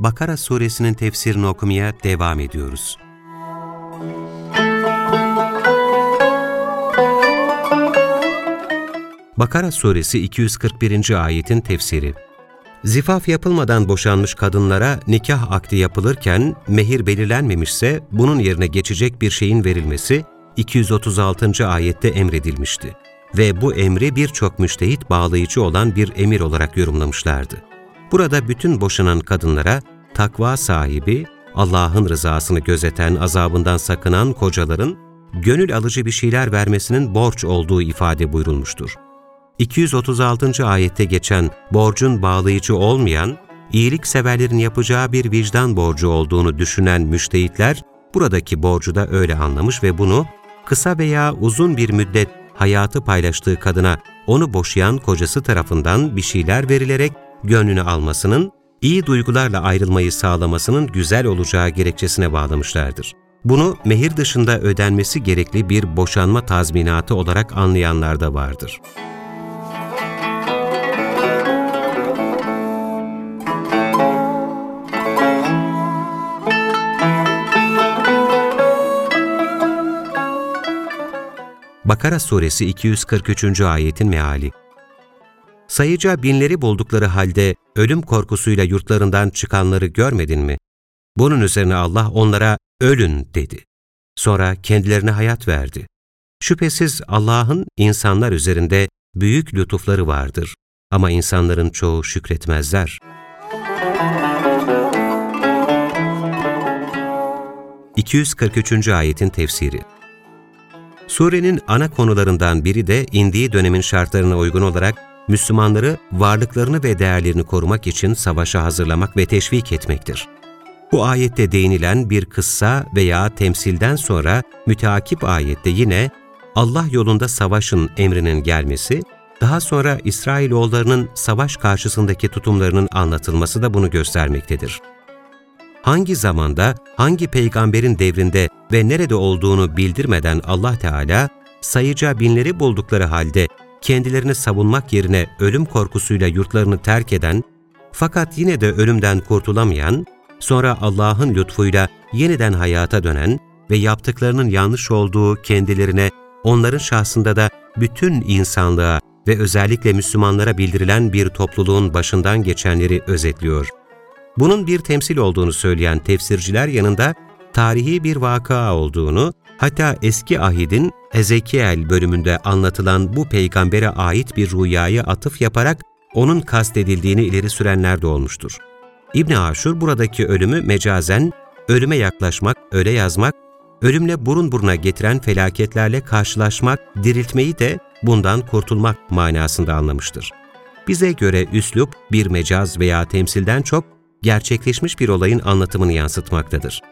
Bakara suresinin tefsirini okumaya devam ediyoruz. Bakara suresi 241. ayetin tefsiri Zifaf yapılmadan boşanmış kadınlara nikah akdi yapılırken mehir belirlenmemişse bunun yerine geçecek bir şeyin verilmesi 236. ayette emredilmişti ve bu emri birçok müştehit bağlayıcı olan bir emir olarak yorumlamışlardı. Burada bütün boşanan kadınlara takva sahibi, Allah'ın rızasını gözeten, azabından sakınan kocaların gönül alıcı bir şeyler vermesinin borç olduğu ifade buyurulmuştur. 236. ayette geçen borcun bağlayıcı olmayan, iyilik severlerin yapacağı bir vicdan borcu olduğunu düşünen müştehitler, buradaki borcu da öyle anlamış ve bunu kısa veya uzun bir müddet hayatı paylaştığı kadına onu boşayan kocası tarafından bir şeyler verilerek gönlünü almasının, iyi duygularla ayrılmayı sağlamasının güzel olacağı gerekçesine bağlamışlardır. Bunu mehir dışında ödenmesi gerekli bir boşanma tazminatı olarak anlayanlar da vardır. Bakara suresi 243. ayetin meali Sayıca binleri buldukları halde ölüm korkusuyla yurtlarından çıkanları görmedin mi? Bunun üzerine Allah onlara ölün dedi. Sonra kendilerine hayat verdi. Şüphesiz Allah'ın insanlar üzerinde büyük lütufları vardır. Ama insanların çoğu şükretmezler. 243. ayetin tefsiri Surenin ana konularından biri de indiği dönemin şartlarına uygun olarak Müslümanları varlıklarını ve değerlerini korumak için savaşa hazırlamak ve teşvik etmektir. Bu ayette değinilen bir kıssa veya temsilden sonra müteakip ayette yine Allah yolunda savaşın emrinin gelmesi, daha sonra İsrailoğullarının savaş karşısındaki tutumlarının anlatılması da bunu göstermektedir hangi zamanda, hangi peygamberin devrinde ve nerede olduğunu bildirmeden Allah Teala, sayıca binleri buldukları halde kendilerini savunmak yerine ölüm korkusuyla yurtlarını terk eden, fakat yine de ölümden kurtulamayan, sonra Allah'ın lütfuyla yeniden hayata dönen ve yaptıklarının yanlış olduğu kendilerine, onların şahsında da bütün insanlığa ve özellikle Müslümanlara bildirilen bir topluluğun başından geçenleri özetliyor. Bunun bir temsil olduğunu söyleyen tefsirciler yanında tarihi bir vaka olduğunu, hatta eski ahidin Ezekiel bölümünde anlatılan bu peygambere ait bir rüyaya atıf yaparak onun kastedildiğini ileri sürenler de olmuştur. İbn Aşur buradaki ölümü mecazen, ölüme yaklaşmak, öle yazmak, ölümle burun buruna getiren felaketlerle karşılaşmak, diriltmeyi de bundan kurtulmak manasında anlamıştır. Bize göre üslup bir mecaz veya temsilden çok gerçekleşmiş bir olayın anlatımını yansıtmaktadır.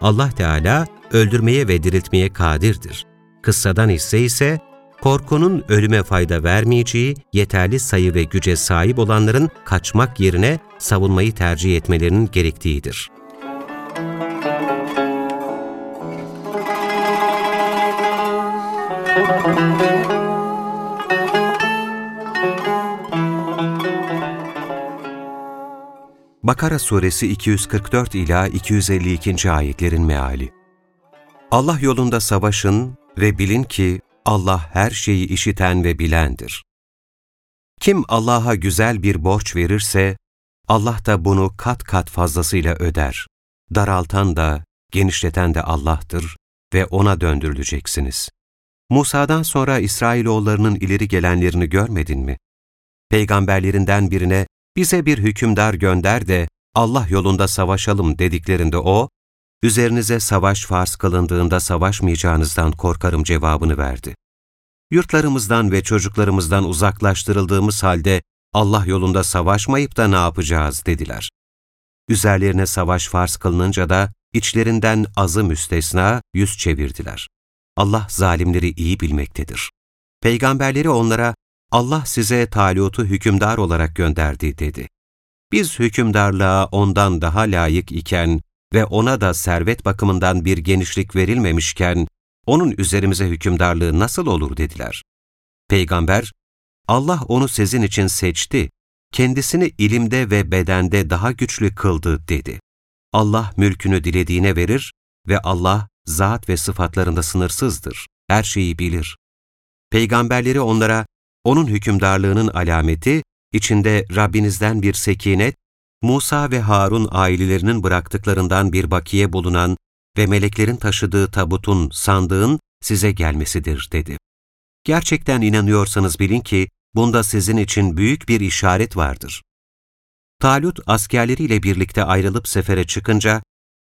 Allah Teala öldürmeye ve diriltmeye kadirdir. Kıssadan ise ise korkunun ölüme fayda vermeyeceği, yeterli sayı ve güce sahip olanların kaçmak yerine savunmayı tercih etmelerinin gerektiğidir. Müzik Bakara suresi 244 ila 252. ayetlerin meali. Allah yolunda savaşın ve bilin ki Allah her şeyi işiten ve bilendir. Kim Allah'a güzel bir borç verirse, Allah da bunu kat kat fazlasıyla öder. Daraltan da, genişleten de Allah'tır ve O'na döndürüleceksiniz. Musa'dan sonra İsrailoğullarının ileri gelenlerini görmedin mi? Peygamberlerinden birine bize bir hükümdar gönder de Allah yolunda savaşalım dediklerinde o, üzerinize savaş farz kılındığında savaşmayacağınızdan korkarım cevabını verdi. Yurtlarımızdan ve çocuklarımızdan uzaklaştırıldığımız halde Allah yolunda savaşmayıp da ne yapacağız dediler. Üzerlerine savaş farz kılınınca da içlerinden azı müstesna yüz çevirdiler. Allah zalimleri iyi bilmektedir. Peygamberleri onlara, Allah size Talut'u hükümdar olarak gönderdi dedi. Biz hükümdarlığa ondan daha layık iken ve ona da servet bakımından bir genişlik verilmemişken, onun üzerimize hükümdarlığı nasıl olur dediler. Peygamber, Allah onu sizin için seçti, kendisini ilimde ve bedende daha güçlü kıldı dedi. Allah mülkünü dilediğine verir ve Allah zat ve sıfatlarında sınırsızdır, her şeyi bilir. Peygamberleri onlara, onun hükümdarlığının alameti, içinde Rabbinizden bir sekinet, Musa ve Harun ailelerinin bıraktıklarından bir bakiye bulunan ve meleklerin taşıdığı tabutun, sandığın size gelmesidir dedi. Gerçekten inanıyorsanız bilin ki, bunda sizin için büyük bir işaret vardır. Talut askerleriyle birlikte ayrılıp sefere çıkınca,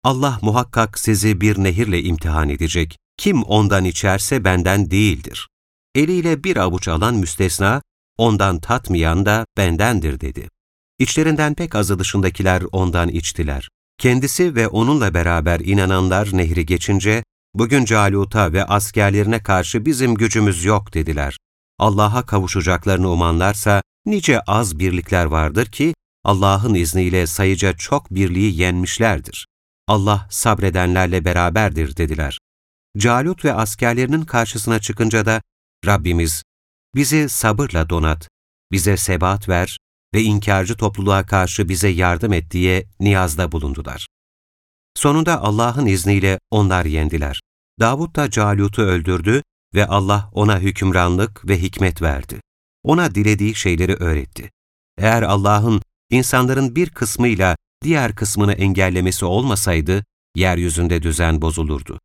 Allah muhakkak sizi bir nehirle imtihan edecek. Kim ondan içerse benden değildir. Eliyle bir avuç alan müstesna, ondan tatmayan da bendendir dedi. İçlerinden pek azı dışındakiler ondan içtiler. Kendisi ve onunla beraber inananlar nehri geçince, bugün Calut'a ve askerlerine karşı bizim gücümüz yok dediler. Allah'a kavuşacaklarını umanlarsa, nice az birlikler vardır ki, Allah'ın izniyle sayıca çok birliği yenmişlerdir. Allah sabredenlerle beraberdir dediler. Calut ve askerlerinin karşısına çıkınca da, Rabbimiz, bizi sabırla donat, bize sebat ver ve inkarcı topluluğa karşı bize yardım et diye niyazda bulundular. Sonunda Allah'ın izniyle onlar yendiler. Davud da Calut'u öldürdü ve Allah ona hükümranlık ve hikmet verdi. Ona dilediği şeyleri öğretti. Eğer Allah'ın insanların bir kısmıyla diğer kısmını engellemesi olmasaydı, yeryüzünde düzen bozulurdu.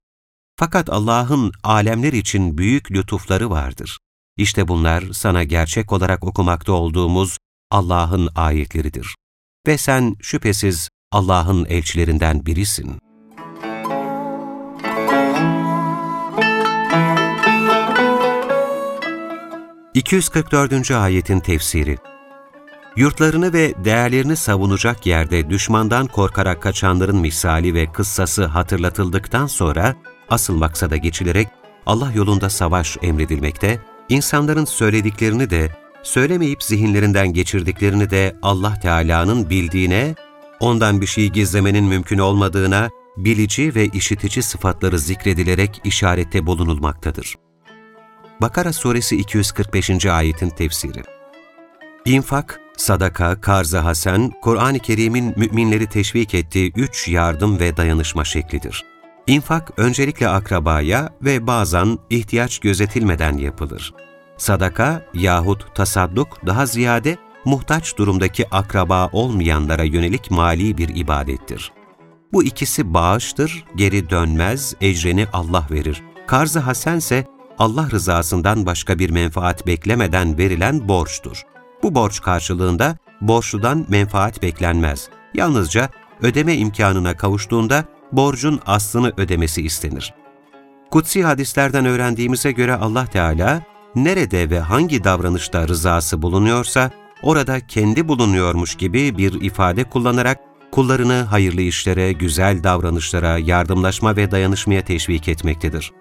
Fakat Allah'ın alemler için büyük lütufları vardır. İşte bunlar sana gerçek olarak okumakta olduğumuz Allah'ın ayetleridir. Ve sen şüphesiz Allah'ın elçilerinden birisin. ...244. ayetin tefsiri Yurtlarını ve değerlerini savunacak yerde düşmandan korkarak kaçanların misali ve kıssası hatırlatıldıktan sonra asıl maksada geçilerek Allah yolunda savaş emredilmekte, insanların söylediklerini de, söylemeyip zihinlerinden geçirdiklerini de Allah Teala'nın bildiğine, ondan bir şey gizlemenin mümkün olmadığına, bilici ve işitici sıfatları zikredilerek işarette bulunulmaktadır. Bakara Suresi 245. ayetin tefsiri İnfak, sadaka, karz-ı hasen, Kur'an-ı Kerim'in müminleri teşvik ettiği üç yardım ve dayanışma şeklidir. İnfak öncelikle akrabaya ve bazen ihtiyaç gözetilmeden yapılır. Sadaka yahut tasadduk daha ziyade muhtaç durumdaki akraba olmayanlara yönelik mali bir ibadettir. Bu ikisi bağıştır, geri dönmez, ecreni Allah verir. Karz-ı hasense Allah rızasından başka bir menfaat beklemeden verilen borçtur. Bu borç karşılığında borçludan menfaat beklenmez. Yalnızca ödeme imkanına kavuştuğunda borcun aslını ödemesi istenir. Kutsi hadislerden öğrendiğimize göre Allah Teala, nerede ve hangi davranışta rızası bulunuyorsa, orada kendi bulunuyormuş gibi bir ifade kullanarak kullarını hayırlı işlere, güzel davranışlara, yardımlaşma ve dayanışmaya teşvik etmektedir.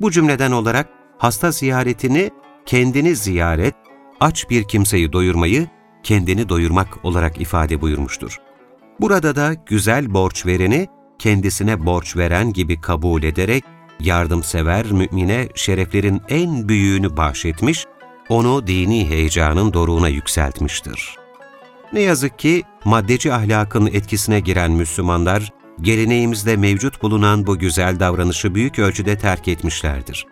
Bu cümleden olarak hasta ziyaretini kendini ziyaret, aç bir kimseyi doyurmayı kendini doyurmak olarak ifade buyurmuştur. Burada da güzel borç vereni kendisine borç veren gibi kabul ederek yardımsever mümine şereflerin en büyüğünü bahşetmiş, onu dini heyecanın doruğuna yükseltmiştir. Ne yazık ki maddeci ahlakın etkisine giren Müslümanlar, geleneğimizde mevcut bulunan bu güzel davranışı büyük ölçüde terk etmişlerdir.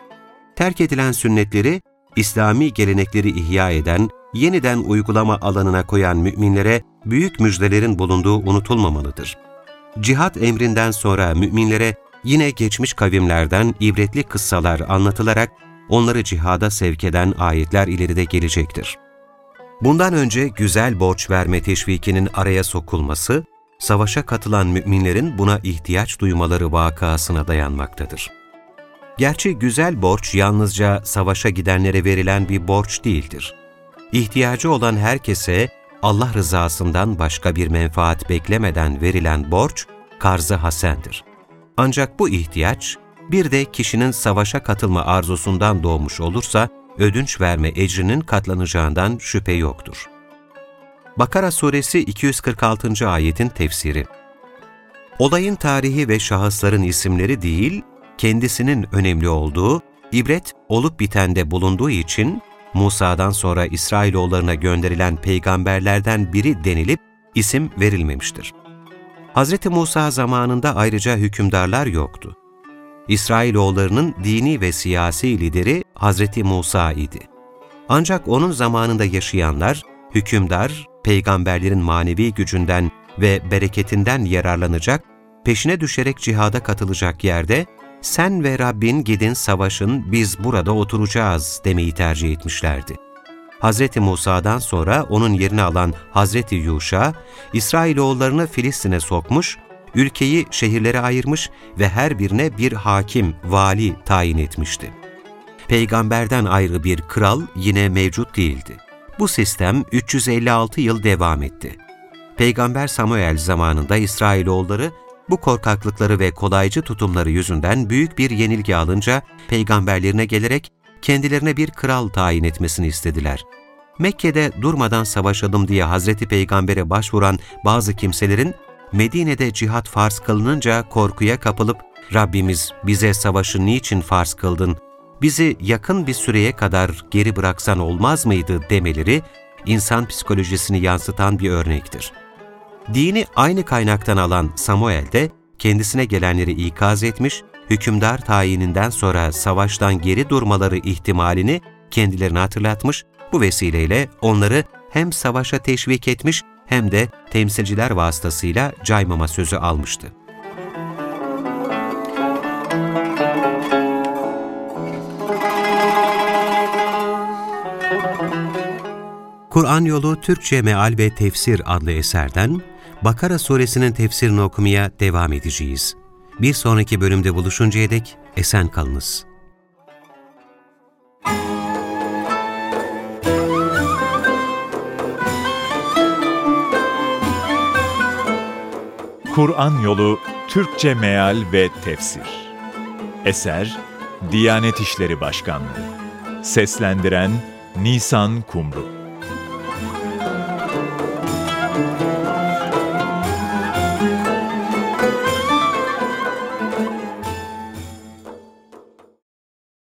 Terk edilen sünnetleri, İslami gelenekleri ihya eden, yeniden uygulama alanına koyan müminlere büyük müjdelerin bulunduğu unutulmamalıdır. Cihat emrinden sonra müminlere yine geçmiş kavimlerden ibretli kıssalar anlatılarak onları cihada sevk eden ayetler ileride gelecektir. Bundan önce güzel borç verme teşvikinin araya sokulması, savaşa katılan müminlerin buna ihtiyaç duymaları vakasına dayanmaktadır. Gerçi güzel borç yalnızca savaşa gidenlere verilen bir borç değildir. İhtiyacı olan herkese Allah rızasından başka bir menfaat beklemeden verilen borç, karzı hasendir. Ancak bu ihtiyaç, bir de kişinin savaşa katılma arzusundan doğmuş olursa, ödünç verme ecrinin katlanacağından şüphe yoktur. Bakara Suresi 246. ayetin tefsiri Olayın tarihi ve şahısların isimleri değil, kendisinin önemli olduğu, ibret olup bitende bulunduğu için Musa'dan sonra İsrailoğullarına gönderilen peygamberlerden biri denilip isim verilmemiştir. Hz. Musa zamanında ayrıca hükümdarlar yoktu. İsrailoğullarının dini ve siyasi lideri Hz. Musa idi. Ancak onun zamanında yaşayanlar, hükümdar, peygamberlerin manevi gücünden ve bereketinden yararlanacak, peşine düşerek cihada katılacak yerde, sen ve Rabbin gidin savaşın, biz burada oturacağız demeyi tercih etmişlerdi. Hz. Musa'dan sonra onun yerini alan Hz. Yuşa, İsrailoğullarını Filistin'e sokmuş, ülkeyi şehirlere ayırmış ve her birine bir hakim, vali tayin etmişti. Peygamberden ayrı bir kral yine mevcut değildi. Bu sistem 356 yıl devam etti. Peygamber Samuel zamanında İsrailoğulları bu korkaklıkları ve kolaycı tutumları yüzünden büyük bir yenilgi alınca peygamberlerine gelerek kendilerine bir kral tayin etmesini istediler. Mekke'de durmadan savaşalım diye Hazreti Peygamber'e başvuran bazı kimselerin Medine'de cihat farz kılınınca korkuya kapılıp Rabbimiz bize savaşı niçin farz kıldın, bizi yakın bir süreye kadar geri bıraksan olmaz mıydı demeleri insan psikolojisini yansıtan bir örnektir. Dini aynı kaynaktan alan Samuel de kendisine gelenleri ikaz etmiş, hükümdar tayininden sonra savaştan geri durmaları ihtimalini kendilerine hatırlatmış, bu vesileyle onları hem savaşa teşvik etmiş hem de temsilciler vasıtasıyla caymama sözü almıştı. Kur'an Yolu Türkçe Meal ve Tefsir adlı eserden Bakara suresinin tefsirini okumaya devam edeceğiz. Bir sonraki bölümde buluşuncaya dek esen kalınız. Kur'an Yolu Türkçe Meal ve Tefsir Eser Diyanet İşleri Başkanlığı Seslendiren Nisan Kumru